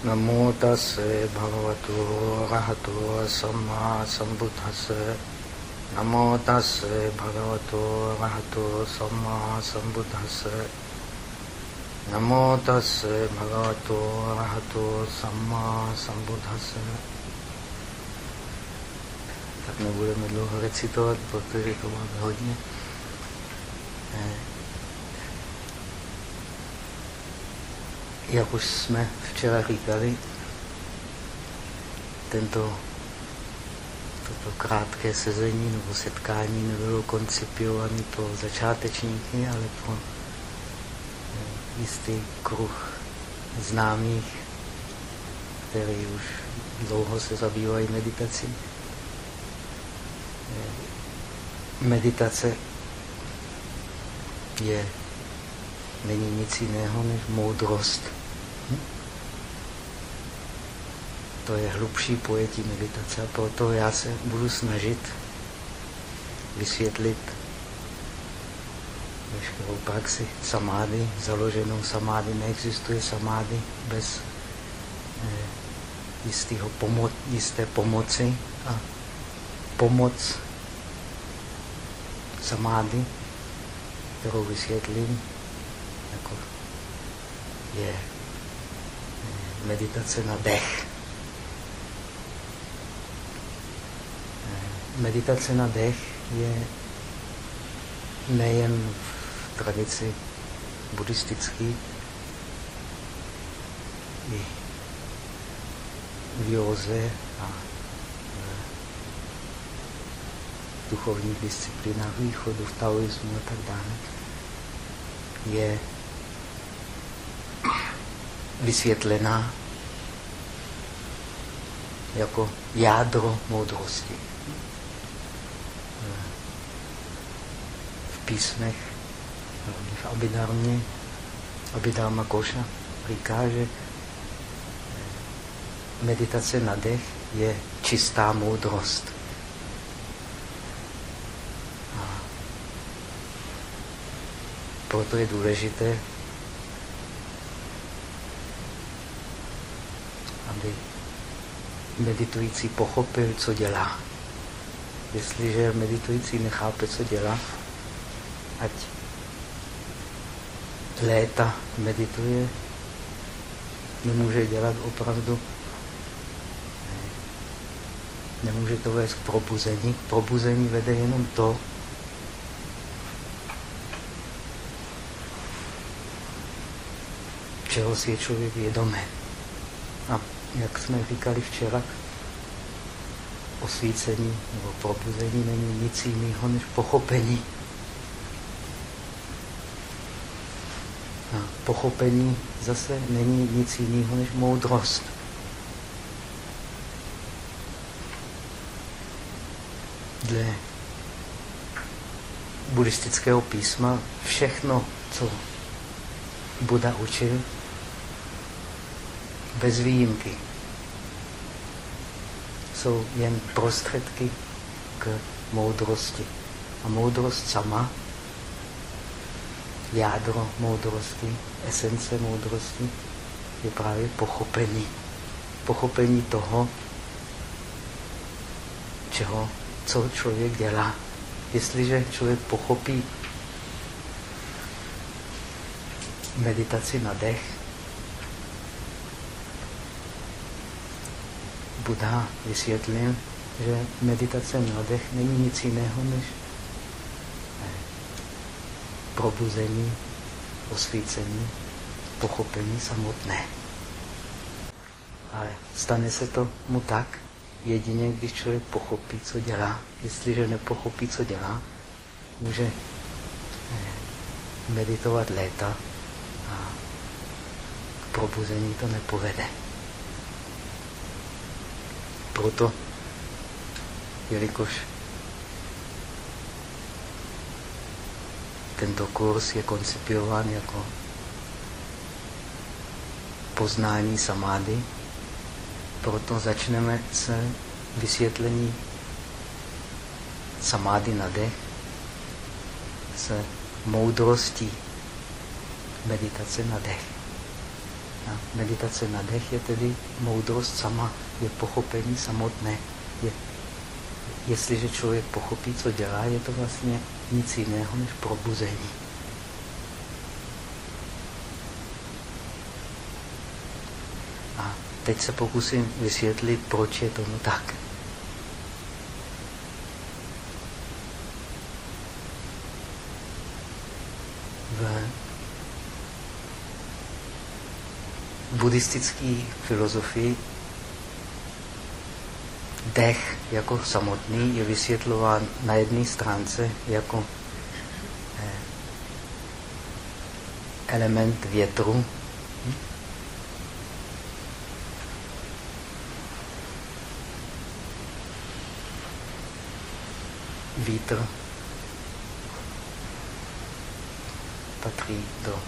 නමෝ තස් භගවතු රහතෝ සම්මා සම්බුද්දස්ස. නමෝ තස් භගවතු රහතෝ සම්මා සම්බුද්දස්ස. නමෝ තස් භගවතු රහතෝ සම්මා සම්බුද්දස්ස. так мы будем медленно говорить ситуацию, повторить, как мы Jak už jsme včera říkali, tento, toto krátké sezení nebo setkání nebylo koncipiováno pro začátečníky, ale pro eh, jistý kruh známých, který už dlouho se zabývají meditací. Eh, meditace je, není nic jiného než moudrost. To je hlubší pojetí meditace a proto já se budu snažit vysvětlit veškerou praxi samády, založenou samády. Neexistuje samády bez eh, jistého pomo jisté pomoci a pomoc samády, kterou vysvětlím, jako je eh, meditace na dech. Meditace na dech je nejen v tradici buddhistické, i v józe a v duchovních disciplínách východu, v taoismu a tak dále, je vysvětlená jako jádro moudrosti. Písmech, v Abhidharmě, Abhidharma Koša říká, že meditace na dech je čistá moudrost. A proto je důležité, aby meditující pochopil, co dělá. Jestliže meditující nechápe, co dělá, ať léta medituje, nemůže dělat opravdu, nemůže to vést k probuzení. K probuzení vede jenom to, čeho si je člověk vědomý. A jak jsme říkali včera, osvícení nebo probuzení není nic jiného než pochopení. Pochopení zase není nic jiného než moudrost. Dle buddhistického písma všechno, co Buda učil, bez výjimky, jsou jen prostředky k moudrosti. A moudrost sama jádro moudrosti, esence moudrosti je právě pochopení. Pochopení toho, čeho, co člověk dělá. Jestliže člověk pochopí meditaci na dech, Buddha vysvětlil, že meditace na dech není nic jiného než probuzení, osvícení, pochopení samotné. Ale stane se to mu tak, jedině když člověk pochopí, co dělá. Jestliže nepochopí, co dělá, může eh, meditovat léta a k probuzení to nepovede. Proto, jelikož tento kurz je koncipiován jako poznání samády. Proto začneme se vysvětlení samády na dech, se moudrostí meditace na dech. A meditace na dech je tedy moudrost sama, je pochopení samotné. Je, jestliže člověk pochopí, co dělá, je to vlastně nic jiného než probuzení. A teď se pokusím vysvětlit, proč je tomu tak. buddhistické filozofii dech jako samotný je vysvětlován na jedné stránce jako eh, element větru. Vítr patří do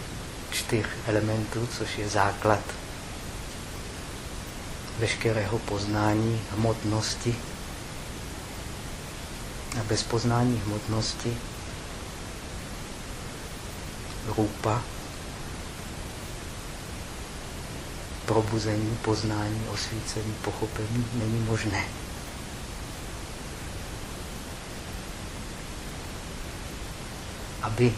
čtyř elementů, což je základ veškerého poznání hmotnosti. A bez poznání hmotnosti rupa, probuzení, poznání, osvícení, pochopení není možné. Aby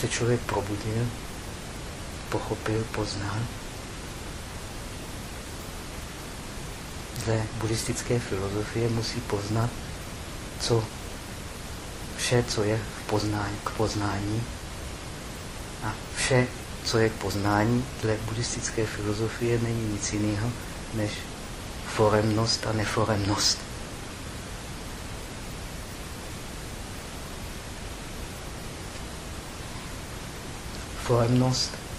se člověk probudil, pochopil, poznal. Dle buddhistické filozofie musí poznat, co vše, co je v poznání, k poznání a vše, co je k poznání, dle buddhistické filozofie není nic jiného než foremnost a neforemnost. Foremnost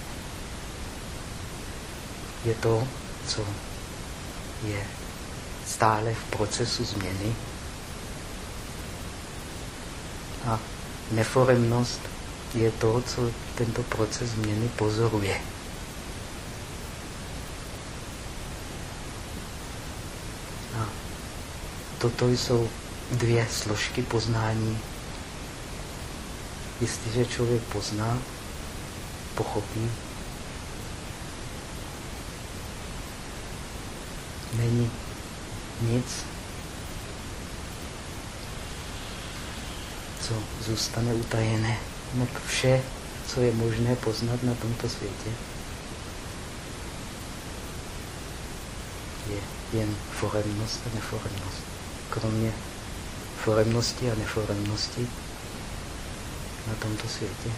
je to, co je stále v procesu změny. A neforemnost je to, co tento proces změny pozoruje. A toto jsou dvě složky poznání. Jestliže člověk pozná, pochopí, není nic, co zůstane utajené. No vše, co je možné poznat na tomto světě, je jen foremnost a neforemnost. Kromě foremnosti a neforemnosti na tomto světě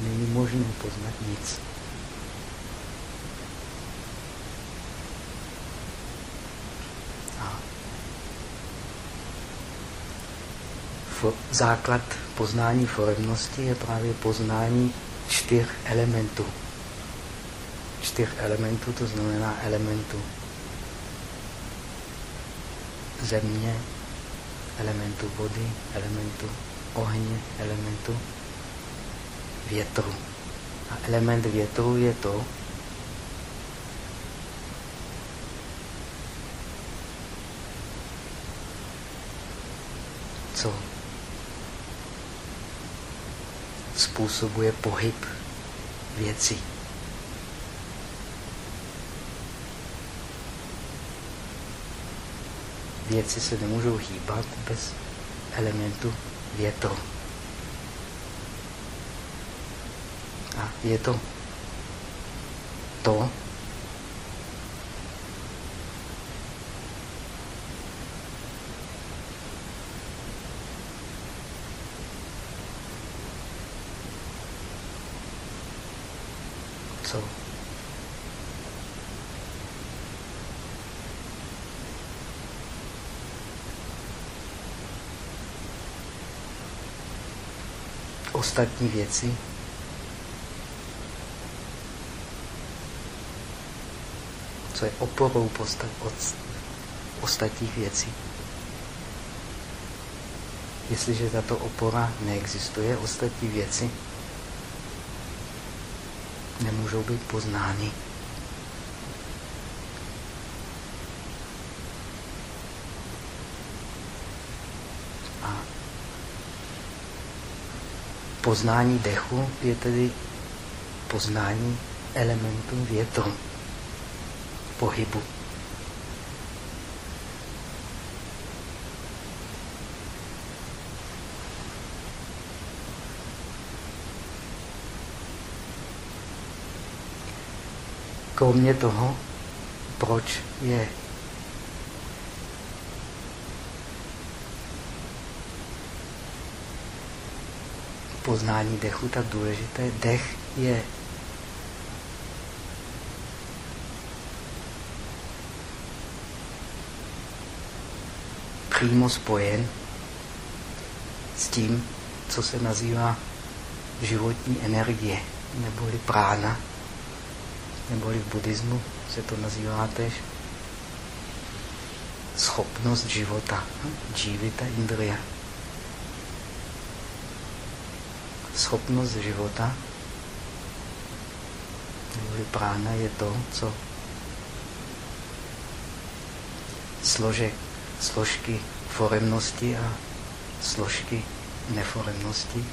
není možné poznat nic. Základ poznání foremnosti je právě poznání čtyř elementů. Čtyř elementů, to znamená elementu země, elementu vody, elementu ohně, elementu větru. A element větru je to, co způsobuje pohyb věcí. Věci se nemůžou hýbat bez elementu větru. A je to to, co ostatní věci co je oporou od ostatních věcí. Jestliže tato opora neexistuje, ostatní věci nemůžou být poznány. Poznání dechu je tedy poznání elementu větru, pohybu. Kromě toho, proč je poznání dechu tak důležité. Dech je přímo spojen s tím, co se nazývá životní energie, neboli prána, neboli v buddhismu se to nazývá tež schopnost života, dživita indria. Schopnost života, neboli prána je to, co složek, složky foremnosti a složky neforemnosti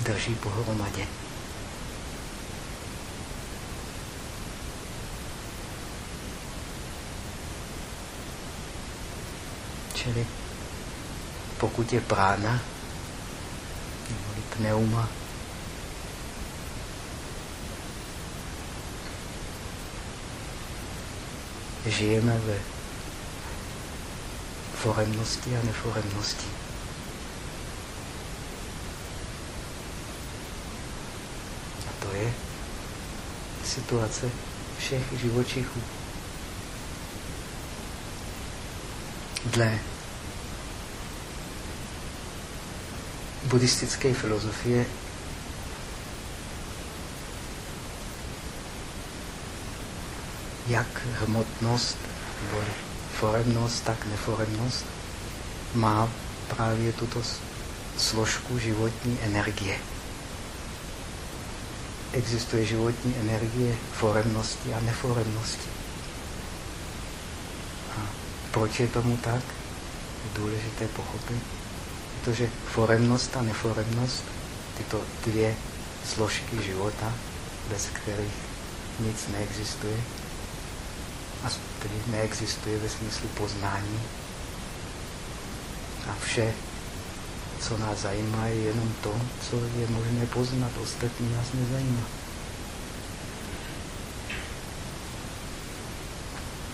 drží pohromadě. Čili pokud je prána, nebo pneuma, žijeme ve foremnosti a neforemnosti. A to je situace všech živočichů. Dle buddhistické filozofie jak hmotnost, nebo foremnost, tak neforemnost má právě tuto složku životní energie. Existuje životní energie foremnosti a neforemnosti. Proč je tomu tak? Je důležité pochopit protože foremnost a neforemnost, tyto dvě složky života, bez kterých nic neexistuje, a tedy neexistuje ve smyslu poznání. A vše, co nás zajímá, je jenom to, co je možné poznat. Ostatní nás nezajímá.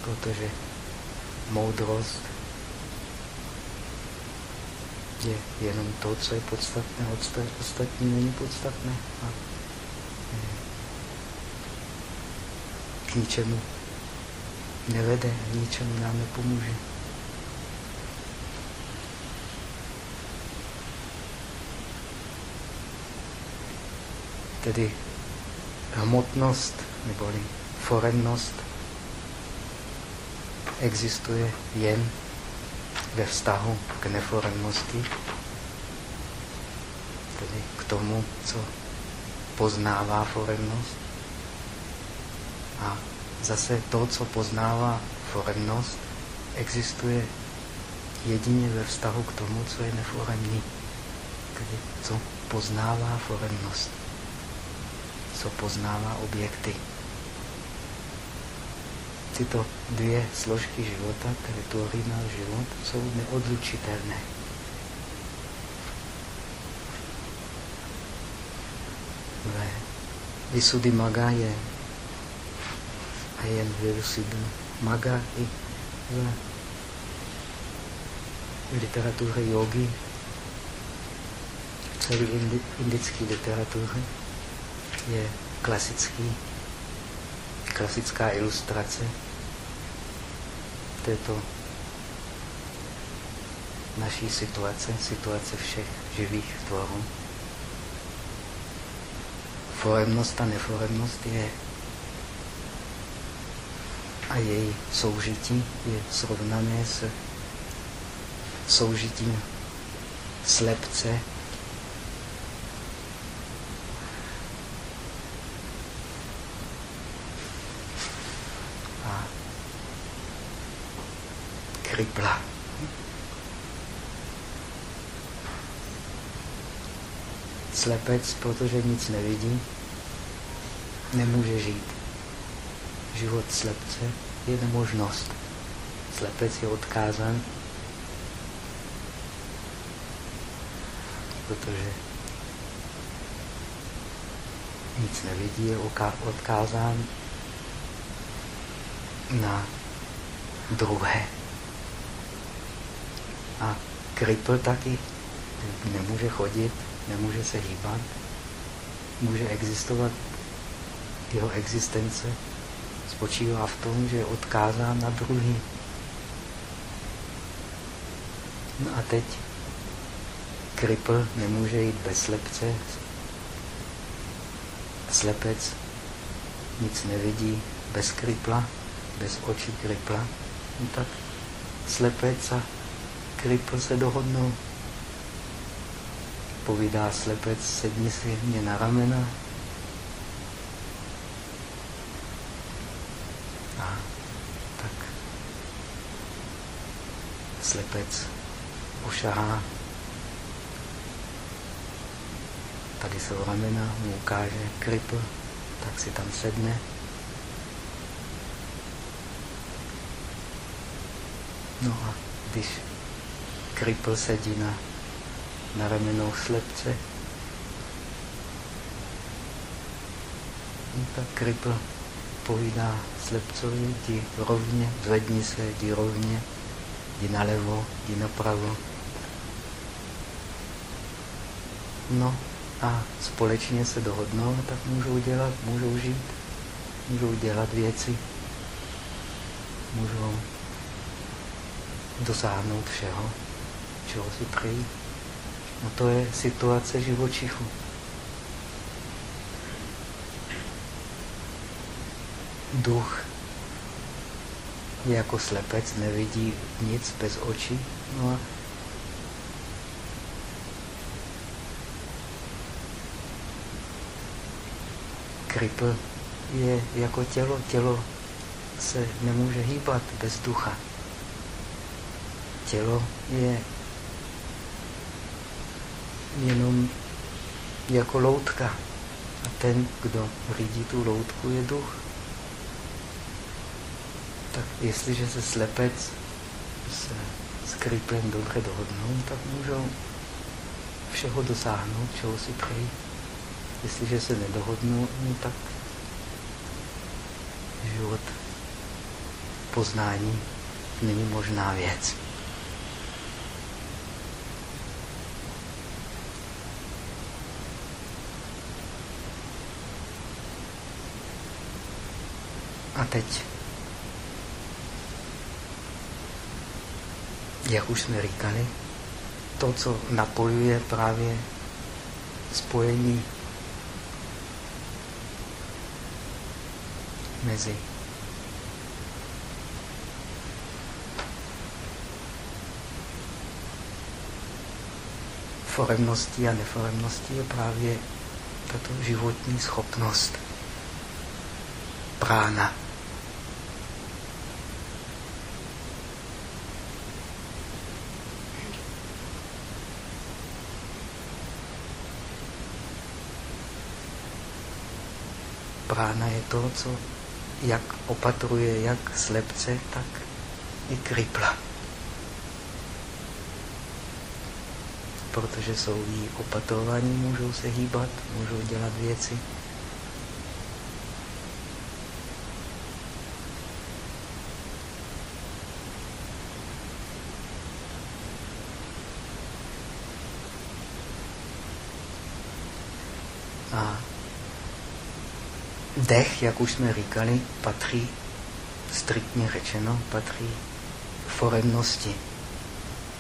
Protože moudrost je jenom to, co je podstatné, ostatní není podstatné. A k ničemu nevede, ničemu nám nepomůže. Tedy hmotnost neboli foremnost existuje jen ve vztahu k neforemnosti, tedy k tomu, co poznává foremnost. A zase to, co poznává foremnost, existuje jedině ve vztahu k tomu, co je neforemní, tedy co poznává foremnost, co poznává objekty tyto dvě složky života, které tvoří náš život, jsou neodlučitelné. Ve Visuddhi Maga je a jen Visuddhi Maga i v literatuře jogy, celý indický literatuře je klasický, klasická ilustrace této naší situace, situace všech živých tvorů. Foremnost a neforemnost je a její soužití je srovnané s soužitím slepce kripla. Slepec, protože nic nevidí, nemůže žít. Život slepce je nemožnost. Slepec je odkázan, protože nic nevidí, je odkázán na druhé. Kripl taky nemůže chodit, nemůže se hýbat, může existovat. Jeho existence spočívá v tom, že je odkázán na druhý. No a teď kripl nemůže jít bez slepce. Slepec nic nevidí bez kripla, bez očí kripla. No tak slepec a kripl se dohodnou povídá slepec, sedni si mě na ramena. A tak slepec ušahá. Tady jsou ramena, mu ukáže kripl, tak si tam sedne. No a když kripl sedí na na ramenou slepce. No tak kripl povídá slepcovi, jdi rovně, zvedni se, jdi rovně, jdi nalevo, jdi napravo. No a společně se dohodnou, tak můžou dělat, můžou žít, můžou dělat věci, můžou dosáhnout všeho, čeho si přejí. No to je situace živočichu. Duch je jako slepec, nevidí nic bez očí. No a kripl je jako tělo. Tělo se nemůže hýbat bez ducha. Tělo je jenom jako loutka. A ten, kdo řídí tu loutku, je duch. Tak jestliže se slepec se s kriplem dobře dohodnou, tak můžou všeho dosáhnout, čeho si přejí. Jestliže se nedohodnou, no tak život poznání není možná věc. Teď, jak už jsme říkali, to, co napojuje právě spojení mezi foremností a neforemností je právě tato životní schopnost prána. Prána je to, co jak opatruje jak slepce, tak i kripla. Protože jsou jí opatrování, můžou se hýbat, můžou dělat věci. Dech, jak už jsme říkali, patří, striktně řečeno, patří foremnosti.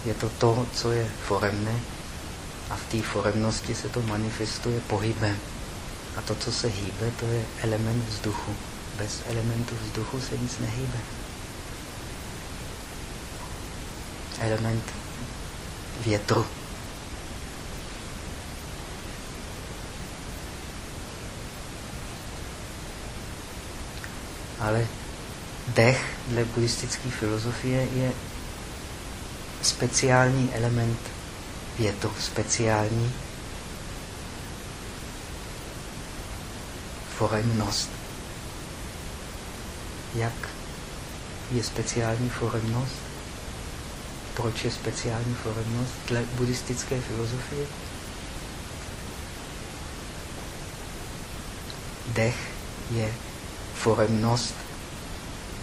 Je to to, co je foremné a v té foremnosti se to manifestuje pohybem. A to, co se hýbe, to je element vzduchu. Bez elementu vzduchu se nic nehýbe. Element větru ale dech dle buddhistické filozofie je speciální element větru, speciální foremnost. Jak je speciální foremnost? Proč je speciální foremnost dle buddhistické filozofie? Dech je foremnost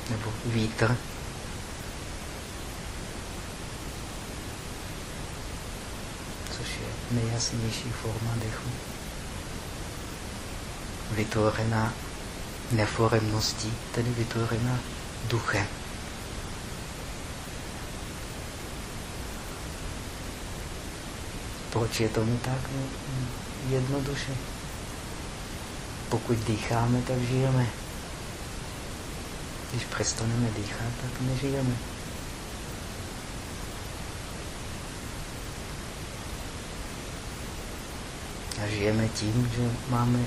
nebo vítr. Což je nejjasnější forma dechu. Vytvořená neforemností, tedy vytvořená duchem. Proč je tomu tak? No, jednoduše. Pokud dýcháme, tak žijeme. Když přestaneme dýchat, tak nežijeme. A žijeme tím, že máme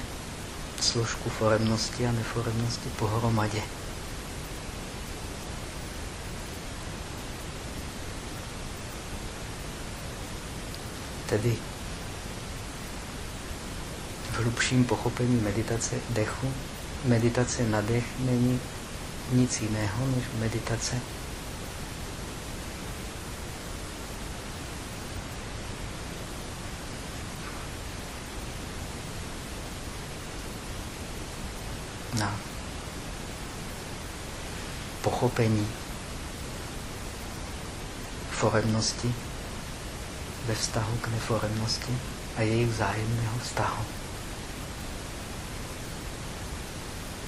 složku foremnosti a neforemnosti pohromadě. Tedy v hlubším pochopení meditace dechu, meditace na dech není nic jiného než meditace na pochopení foremnosti ve vztahu k neforemnosti a jejich vzájemného vztahu.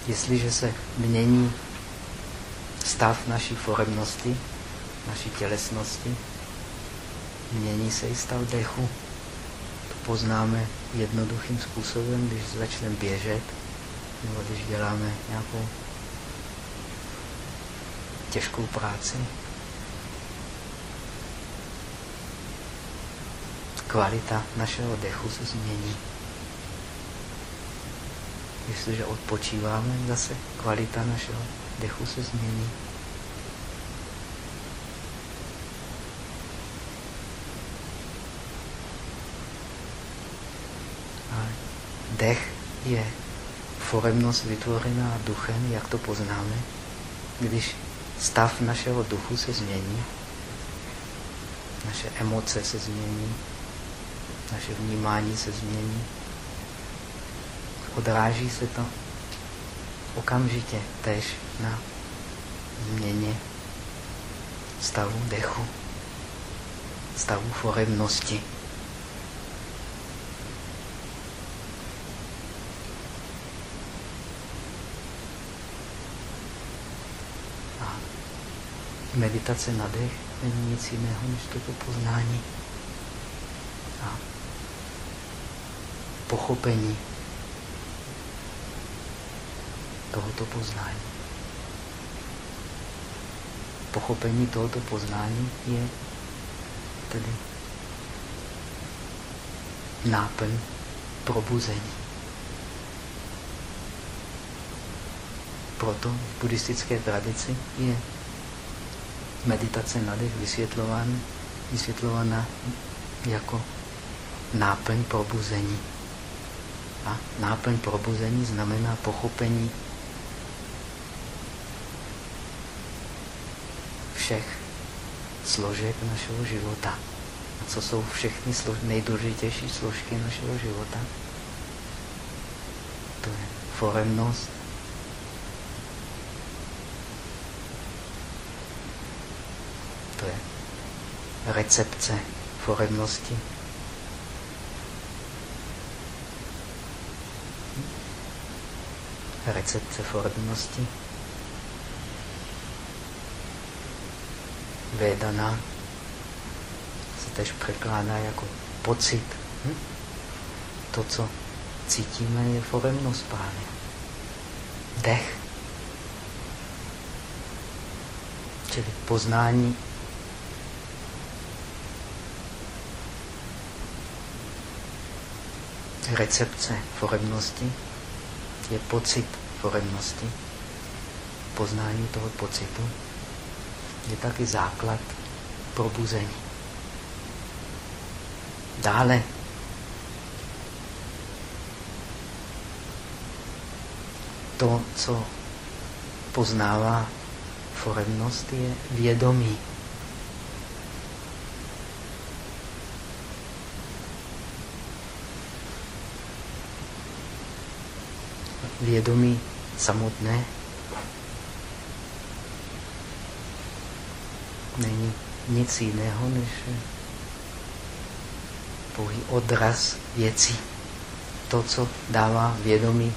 Jestliže se mění stav naší foremnosti, naší tělesnosti, mění se i stav dechu. To poznáme jednoduchým způsobem, když začneme běžet, nebo když děláme nějakou těžkou práci. Kvalita našeho dechu se změní. Jestliže odpočíváme, zase kvalita našeho dechu se změní. A dech je foremnost vytvořená duchem, jak to poznáme, když stav našeho duchu se změní, naše emoce se změní, naše vnímání se změní, odráží se to okamžitě tež na změně stavu dechu, stavu foremnosti. A meditace na dech není nic jiného než toto poznání a pochopení tohoto poznání. Pochopení tohoto poznání je tedy náplň probuzení. Proto v buddhistické tradici je meditace na dech vysvětlována, vysvětlována jako náplň probuzení. A náplň probuzení znamená pochopení všech složek našeho života. A co jsou všechny slož nejdůležitější složky našeho života? To je foremnost, to je recepce foremnosti, recepce foremnosti. Vedana se tež překládá jako pocit. Hm? To, co cítíme, je foremnost právě. Dech. Čili poznání recepce foremnosti je pocit foremnosti. Poznání toho pocitu je taky základ probuzení. Dále to, co poznává foremnost, je vědomí. Vědomí samotné není nic jiného než pouhý odraz věcí. To, co dává vědomí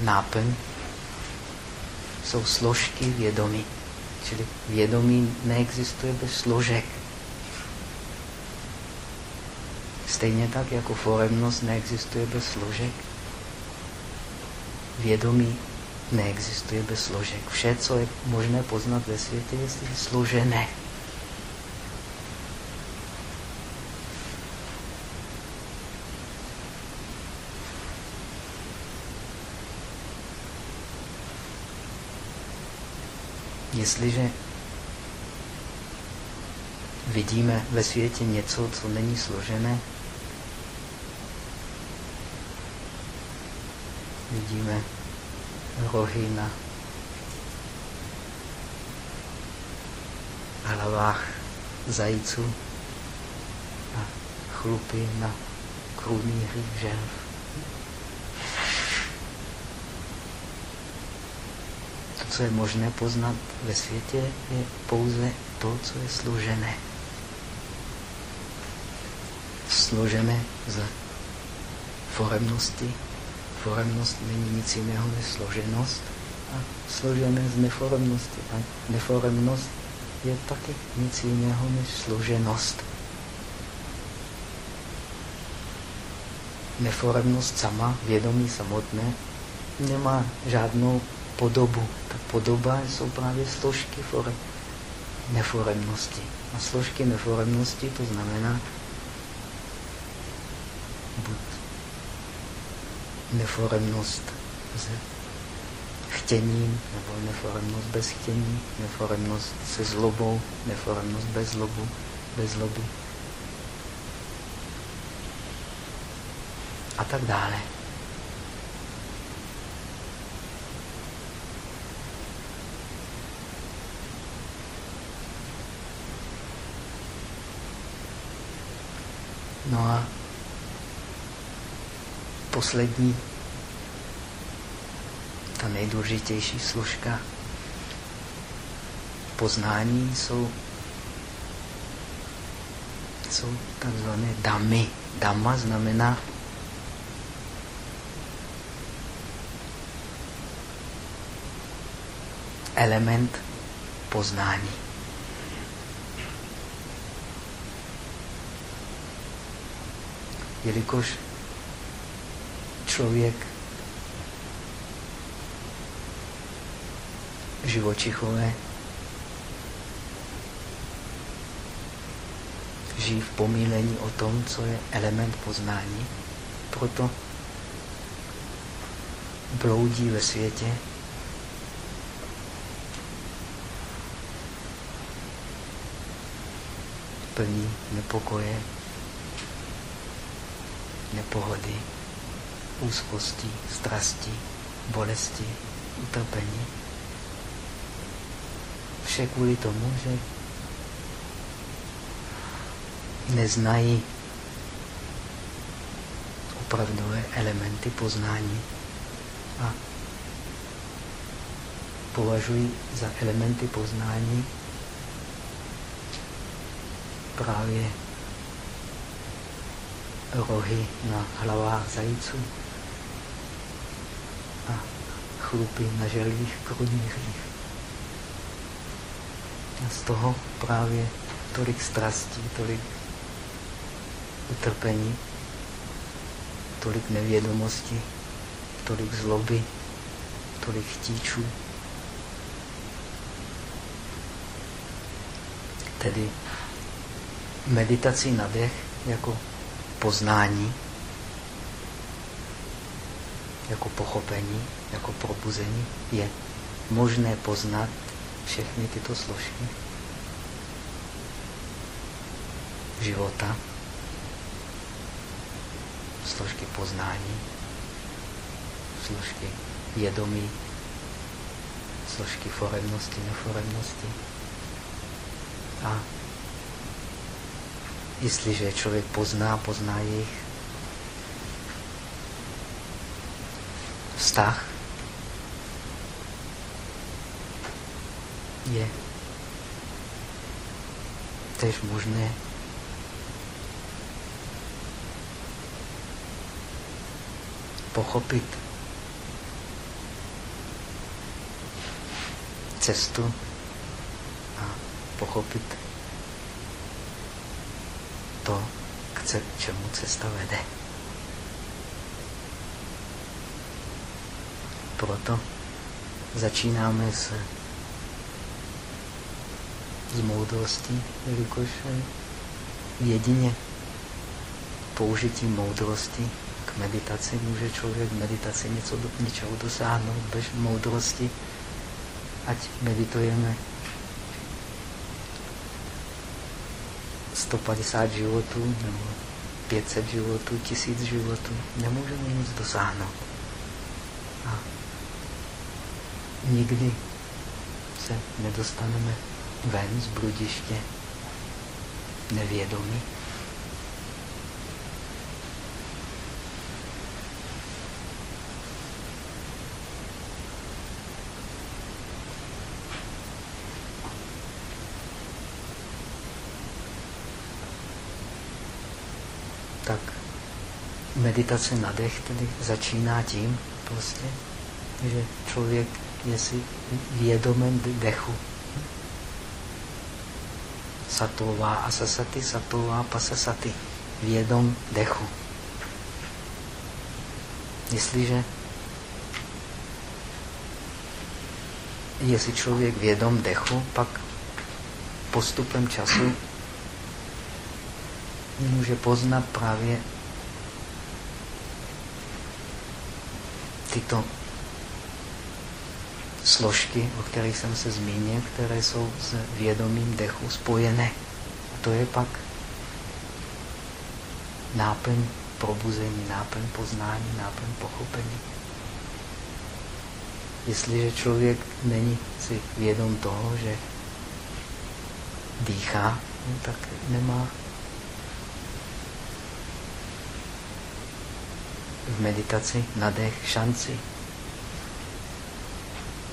náplň, jsou složky vědomí. Čili vědomí neexistuje bez složek. Stejně tak, jako foremnost neexistuje bez složek. Vědomí neexistuje bez složek. Vše, co je možné poznat ve světě, je složené. Jestliže vidíme ve světě něco, co není složené, vidíme rohy na hlavách zajíců a chlupy na krunýřích želv. To, co je možné poznat ve světě, je pouze to, co je složené. Složené z foremnosti, foremnost není nic jiného než složenost a složené z neforemnosti. A neforemnost je taky nic jiného než složenost. Neforemnost sama, vědomí samotné, nemá žádnou podobu. Ta podoba jsou právě složky forem, neforemnosti. A složky neforemnosti to znamená buď neforemnost s chtěním, nebo neforemnost bez chtění, neforemnost se zlobou, neforemnost bez zlobu, bez zloby. A tak dále. No a poslední, ta nejdůležitější složka poznání jsou, jsou takzvané damy. Dama znamená element poznání. Jelikož člověk živočichové žijí v pomílení o tom, co je element poznání. Proto bloudí ve světě plní nepokoje, nepohody úzkosti, strasti, bolesti, utrpení. Vše kvůli tomu, že neznají opravdové elementy poznání a považují za elementy poznání právě rohy na hlavách zajíců a chlupy na želvých krunýřích. A z toho právě tolik strastí, tolik utrpení, tolik nevědomosti, tolik zloby, tolik chtíčů. Tedy meditací na dech jako poznání, jako pochopení, jako probuzení, je možné poznat všechny tyto složky života, složky poznání, složky vědomí složky foremnosti, neforemnosti. A jestliže člověk pozná, pozná jejich vztah, je tež možné pochopit cestu a pochopit to, k čemu cesta vede. Proto začínáme s, s moudrostí, jelikož jedině použitím moudrosti k meditaci může člověk meditaci něco, něčeho dosáhnout bez moudrosti ať meditujeme 150 životů nebo 500 životů, 1000 životů, nemůžeme nic dosáhnout. A nikdy se nedostaneme ven z bludiště nevědomí. Meditace na dech tedy začíná tím prostě, že člověk je si vědomen dechu. Satová asasaty, satová pasasaty. Vědom dechu. Jestliže je si člověk vědom dechu, pak postupem času může poznat právě tyto složky, o kterých jsem se zmínil, které jsou s vědomím dechu spojené. A to je pak náplň probuzení, náplň poznání, náplň pochopení. Jestliže člověk není si vědom toho, že dýchá, no tak nemá v meditaci na dech šanci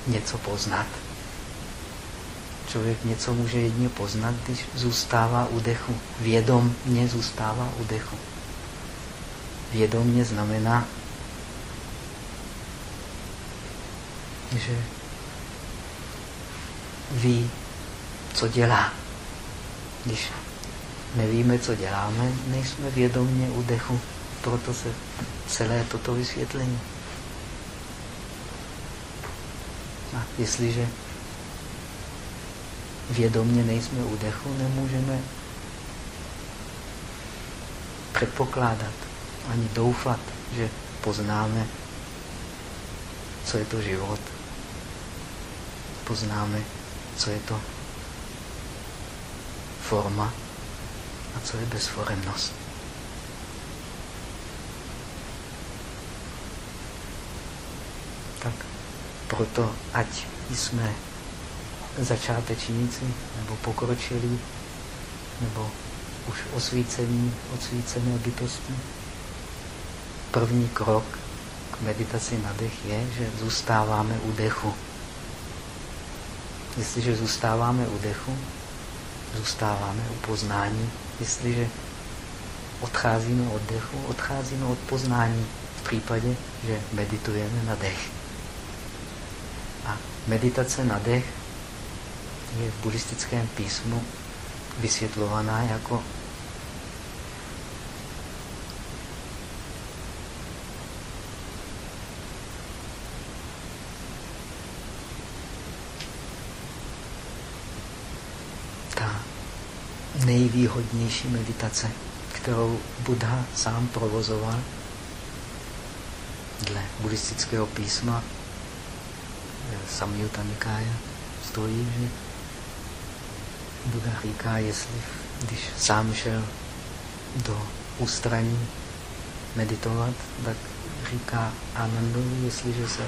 něco poznat. Člověk něco může jedině poznat, když zůstává u dechu. Vědomně zůstává u dechu. Vědomně znamená, že ví, co dělá. Když nevíme, co děláme, nejsme vědomně u dechu proto se celé toto vysvětlení. A jestliže vědomně nejsme u dechu, nemůžeme předpokládat ani doufat, že poznáme, co je to život. Poznáme, co je to forma a co je bezforemnost. tak proto, ať jsme začátečníci, nebo pokročilí, nebo už osvícení, osvícené bytosti, první krok k meditaci na dech je, že zůstáváme u dechu. Jestliže zůstáváme u dechu, zůstáváme u poznání. Jestliže odcházíme od dechu, odcházíme od poznání v případě, že meditujeme na dech. Meditace na dech je v buddhistickém písmu vysvětlovaná jako ta nejvýhodnější meditace, kterou Buddha sám provozoval dle buddhistického písma Samyuta Nikája stojí, že Buda říká, jestli když sám šel do ústraní meditovat, tak říká Anandovi, jestliže se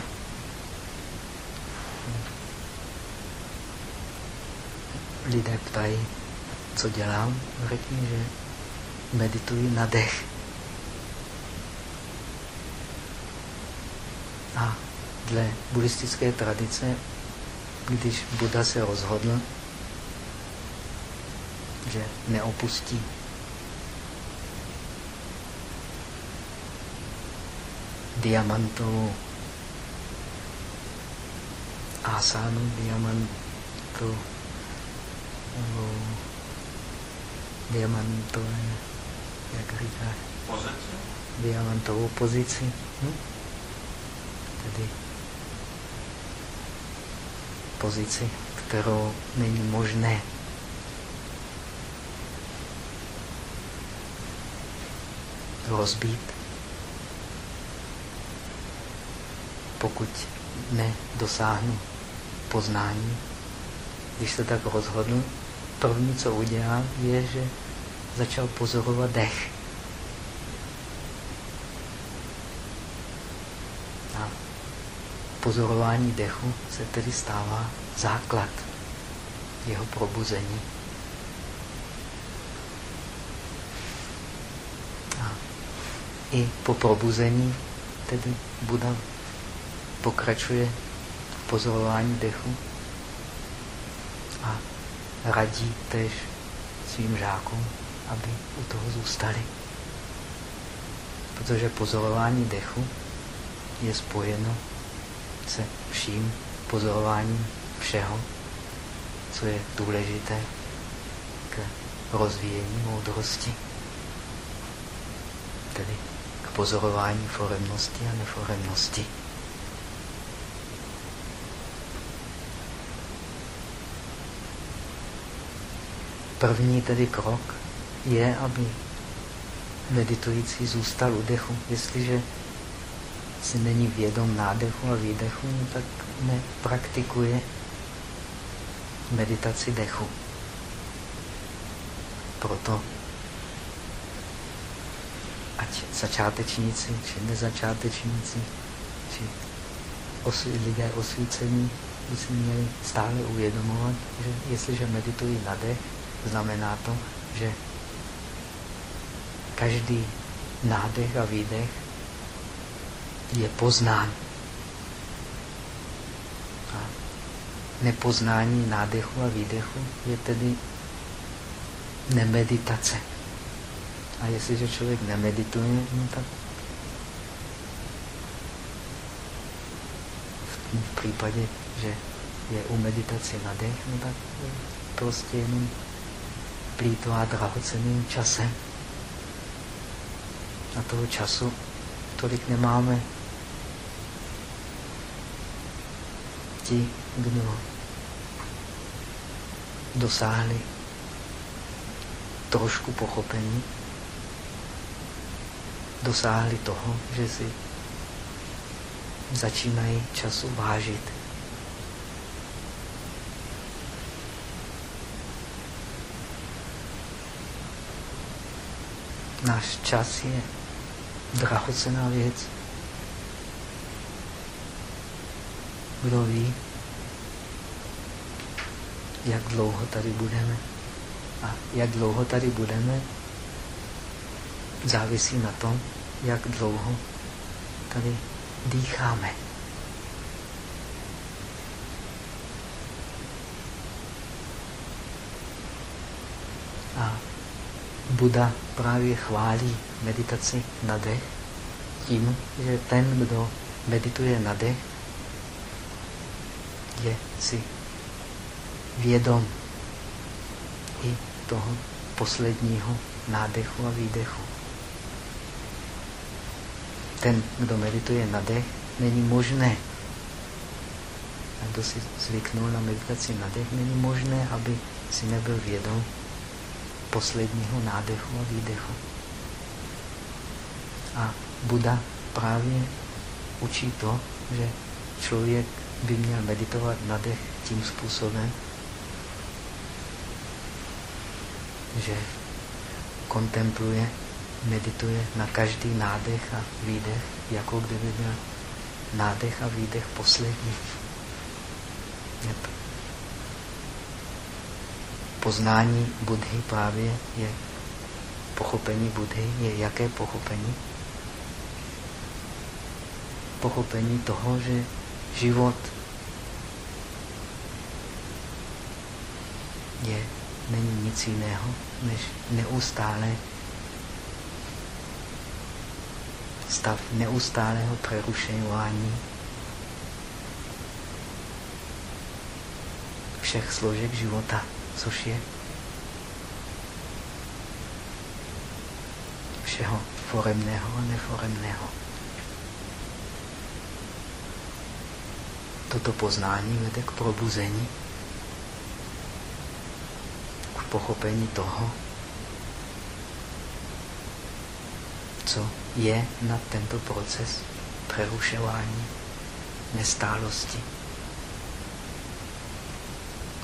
lidé ptají, co dělám, řekni, že medituji na dech. A dle buddhistické tradice, když Buddha se rozhodl, že neopustí diamantovou asánu, diamantovou diamantové, jak? Pozici. Diamantovou pozici. Hm? Tedy pozici, kterou není možné rozbít, pokud nedosáhnu poznání. Když se tak rozhodl, první, co udělal, je, že začal pozorovat dech. A pozorování dechu se tedy stává základ jeho probuzení. A i po probuzení tedy Buda pokračuje pozorování dechu a radí tež svým žákům, aby u toho zůstali. Protože pozorování dechu je spojeno se vším pozorováním všeho, co je důležité k rozvíjení moudrosti. Tedy k pozorování foremnosti a neforemnosti. První tedy krok je, aby meditující zůstal u dechu. Jestliže si není vědom nádechu a výdechu, no tak nepraktikuje meditaci dechu. Proto ať začátečníci, či nezačátečníci, či osví, lidé osvícení by si měli stále uvědomovat, že jestliže meditují na dech, znamená to, že každý nádech a výdech je poznán. A nepoznání nádechu a výdechu je tedy nemeditace. A jestliže člověk nemedituje, no tak v případě, že je u meditace na dech, no tak prostě jenom plítvá drahoceným časem. A toho času tolik nemáme. Ti, kdo dosáhli trošku pochopení, dosáhli toho, že si začínají času vážit. Náš čas je drahocená věc. Kdo ví, jak dlouho tady budeme. A jak dlouho tady budeme, závisí na tom, jak dlouho tady dýcháme. A Buda právě chválí meditaci na dech tím, že ten, kdo medituje na dech, je si vědom i toho posledního nádechu a výdechu. Ten, kdo medituje na dech, není možné, a kdo si zvyknul na meditaci na dech, není možné, aby si nebyl vědom posledního nádechu a výdechu. A Buda právě učí to, že člověk by měl meditovat na dech tím způsobem, že kontempluje, medituje na každý nádech a výdech, jako kdyby byl nádech a výdech poslední. poznání Budhy právě je pochopení Budhy, je jaké pochopení? Pochopení toho, že život je, není nic jiného, než neustále stav neustálého přerušování všech složek života, což je všeho foremného a neforemného. Toto poznání vede k probuzení, k pochopení toho, co je na tento proces přerušování nestálosti.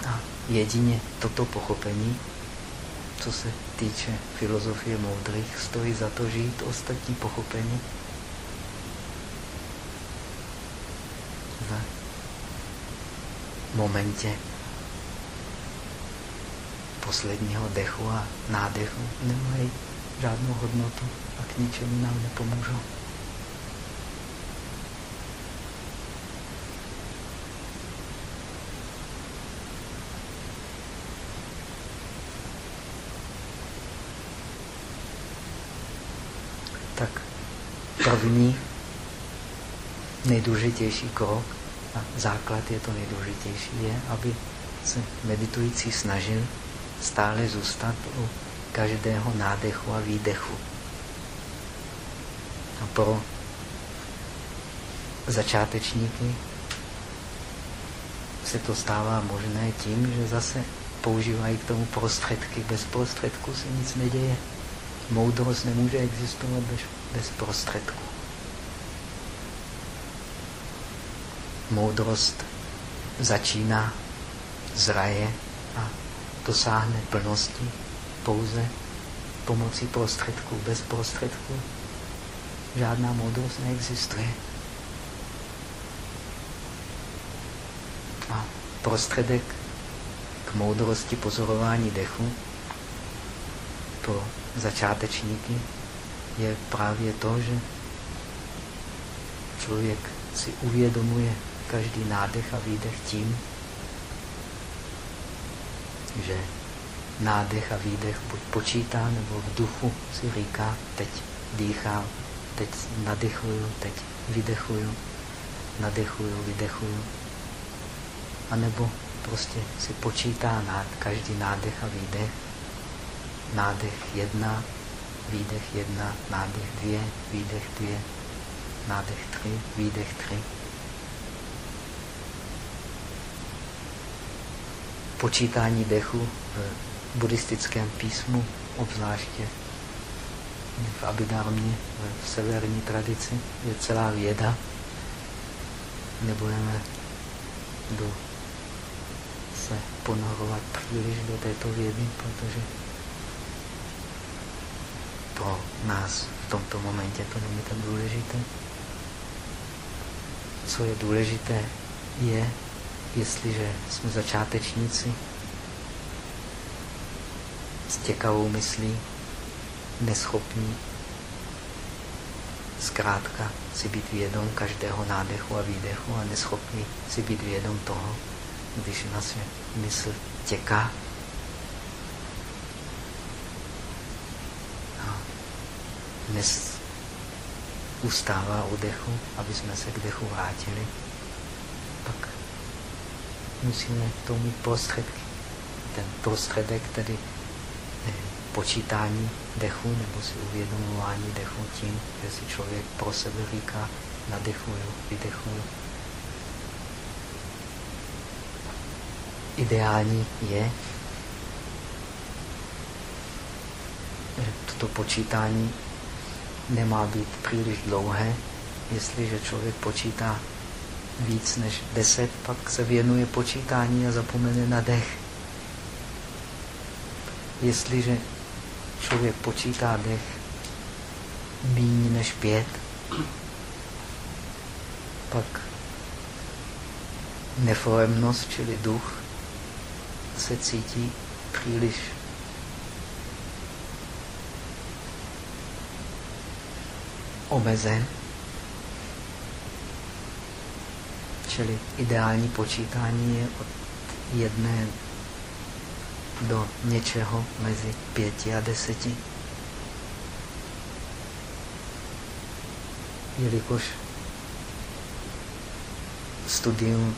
A jedině toto pochopení, co se týče filozofie moudrých, stojí za to žít ostatní pochopení v momentě posledního dechu a nádechu nemají žádnou hodnotu a k ničemu nám nepomůžou. Tak první nejdůležitější krok a základ je to nejdůležitější, je, aby se meditující snažil stále zůstat u každého nádechu a výdechu. A pro začátečníky se to stává možné tím, že zase používají k tomu prostředky. Bez prostředku se nic neděje. Moudrost nemůže existovat bez, bez prostředku. Moudrost začíná, zraje a dosáhne plnosti pouze pomocí prostředků. Bez prostředků žádná moudrost neexistuje. A prostředek k moudrosti pozorování dechu pro začátečníky je právě to, že člověk si uvědomuje každý nádech a výdech tím, že nádech a výdech buď počítá, nebo v duchu si říká, teď dýchám, teď nadechuju, teď vydechuju, nadechuju, vydechuju. A nebo prostě si počítá nád, každý nádech a výdech. Nádech jedna, výdech jedna, nádech dvě, výdech dvě, nádech tři, výdech tři. Počítání dechu buddhistickém písmu, obzvláště v Abhidharmě, v severní tradici, je celá věda. Nebudeme do, se ponorovat příliš do této vědy, protože pro nás v tomto momentě to není tak důležité. Co je důležité, je, jestliže jsme začátečníci, stěkavou myslí, neschopní. Zkrátka si být vědom každého nádechu a výdechu a neschopný si být vědom toho, když naše mysl těká. A dnes ustává u dechu, aby jsme se k dechu vrátili, musíme k tomu mít prostředky. Ten prostředek tedy počítání dechu nebo si uvědomování dechu tím, že si člověk pro sebe říká nadechuju, vydechuju. Ideální je, toto počítání nemá být příliš dlouhé. Jestliže člověk počítá víc než deset, pak se věnuje počítání a zapomene na dech. Jestliže člověk počítá dech méně než pět, pak neforemnost, čili duch, se cítí příliš omezen. Čili ideální počítání je od jedné do něčeho mezi pěti a deseti. Jelikož studium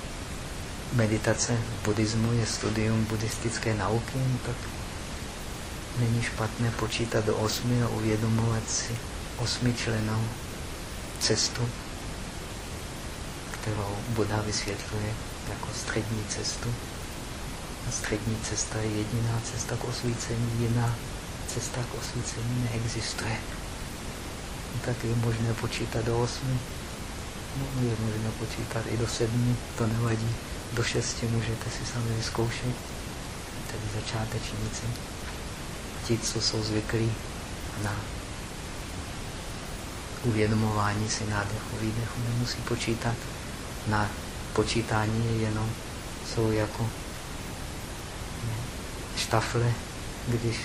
meditace v buddhismu je studium buddhistické nauky, tak není špatné počítat do osmi a uvědomovat si osmičlenou cestu, kterou Buddha vysvětluje jako střední cestu. A střední cesta je jediná cesta k osvícení, jiná cesta k osvícení neexistuje. Tak je možné počítat do osmi, no, je možné počítat i do sedmi, to nevadí. Do šesti můžete si sami vyzkoušet, tedy začátečníci. Ti, co jsou zvyklí na uvědomování si nádechu, výdechu nemusí počítat. Na počítání je jenom jsou jako štafle, když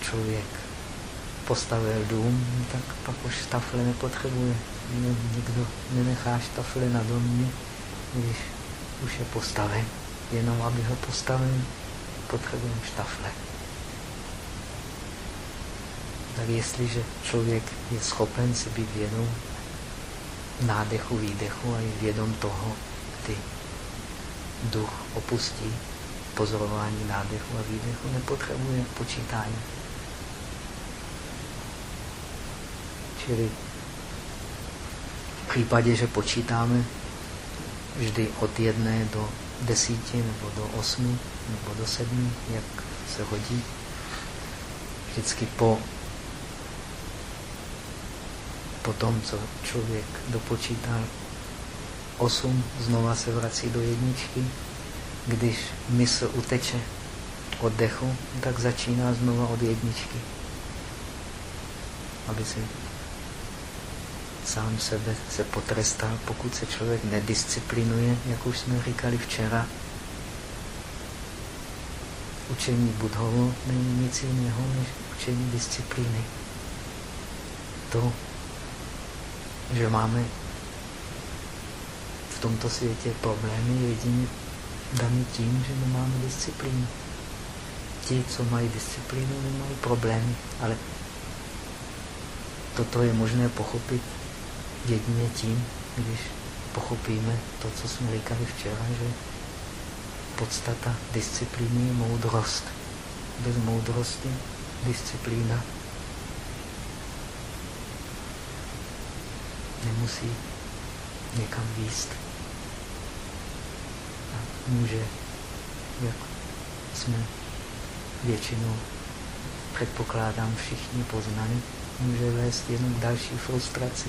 člověk postavil dům, tak pak už štafle nepotřebuje. Nikdo nenechá štafle na domě, když už je postaven. Jenom aby ho postavil, potřebujeme štafle tak jestliže člověk je schopen si být vědom nádechu, výdechu a je vědom toho, kdy duch opustí pozorování nádechu a výdechu, nepotřebuje počítání. Čili v případě, že počítáme vždy od jedné do desíti, nebo do osmi, nebo do sedmi, jak se hodí, vždycky po potom, co člověk dopočítá 8, znova se vrací do jedničky. Když mysl uteče od dechu, tak začíná znova od jedničky. Aby si sám sebe se potrestal, pokud se člověk nedisciplinuje, jak už jsme říkali včera. Učení Budhovo není nic jiného než učení disciplíny. To že máme v tomto světě problémy jedině daný tím, že nemáme disciplínu. Ti, co mají disciplínu, nemají problémy, ale toto je možné pochopit jedině tím, když pochopíme to, co jsme říkali včera, že podstata disciplíny je moudrost. Bez moudrosti disciplína nemusí někam výst. A může, jak jsme většinou, předpokládám, všichni poznali, může vést jenom k další frustraci.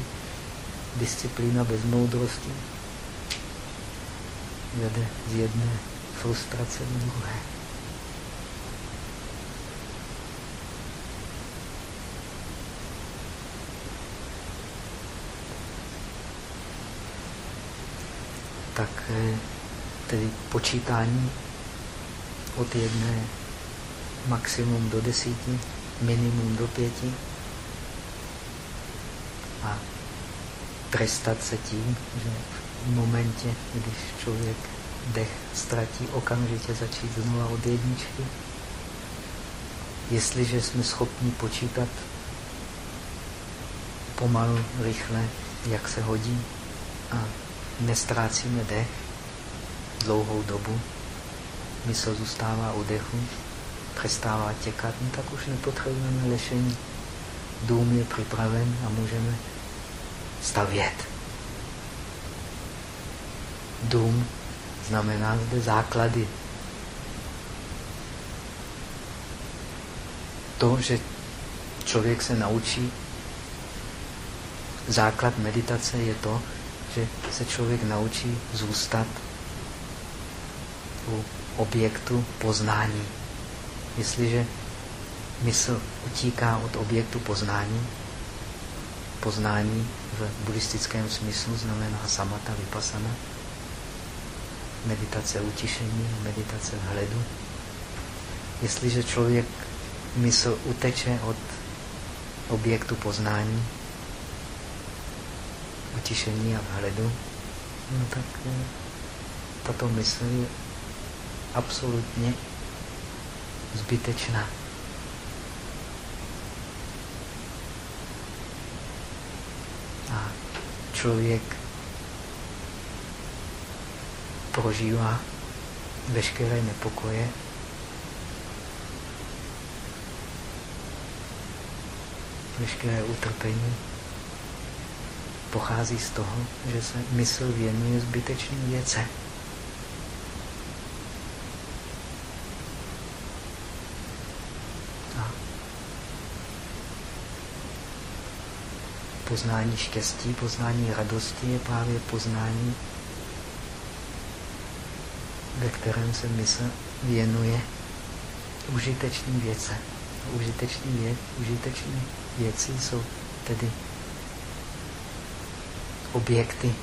Disciplína bez moudrosti vede z jedné frustrace do druhé. tak eh, tedy počítání od jedné maximum do desíti, minimum do pěti a trestat se tím, že v momentě, když člověk dech ztratí, okamžitě začít znova od jedničky. Jestliže jsme schopni počítat pomalu, rychle, jak se hodí a nestrácíme dech dlouhou dobu, mysl zůstává u dechu, přestává těkat, no tak už nepotřebujeme lešení. Dům je připraven a můžeme stavět. Dům znamená zde základy. To, že člověk se naučí, základ meditace je to, že se člověk naučí zůstat u objektu poznání. Jestliže mysl utíká od objektu poznání, poznání v buddhistickém smyslu znamená samata vypasana, meditace utišení, meditace vhledu. Jestliže člověk mysl uteče od objektu poznání, utišení a vhledu, no tak eh, tato mysl je absolutně zbytečná. A člověk prožívá veškeré nepokoje. Veškeré utrpení pochází z toho, že se mysl věnuje zbytečným věcem. poznání štěstí, poznání radosti je právě poznání, ve kterém se mysl věnuje užitečným věcem. Užitečný věc, užitečný věci jsou tedy objekty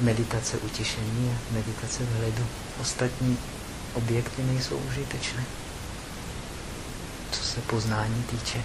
meditace utišení a meditace vhledu. Ostatní objekty nejsou užitečné, co se poznání týče.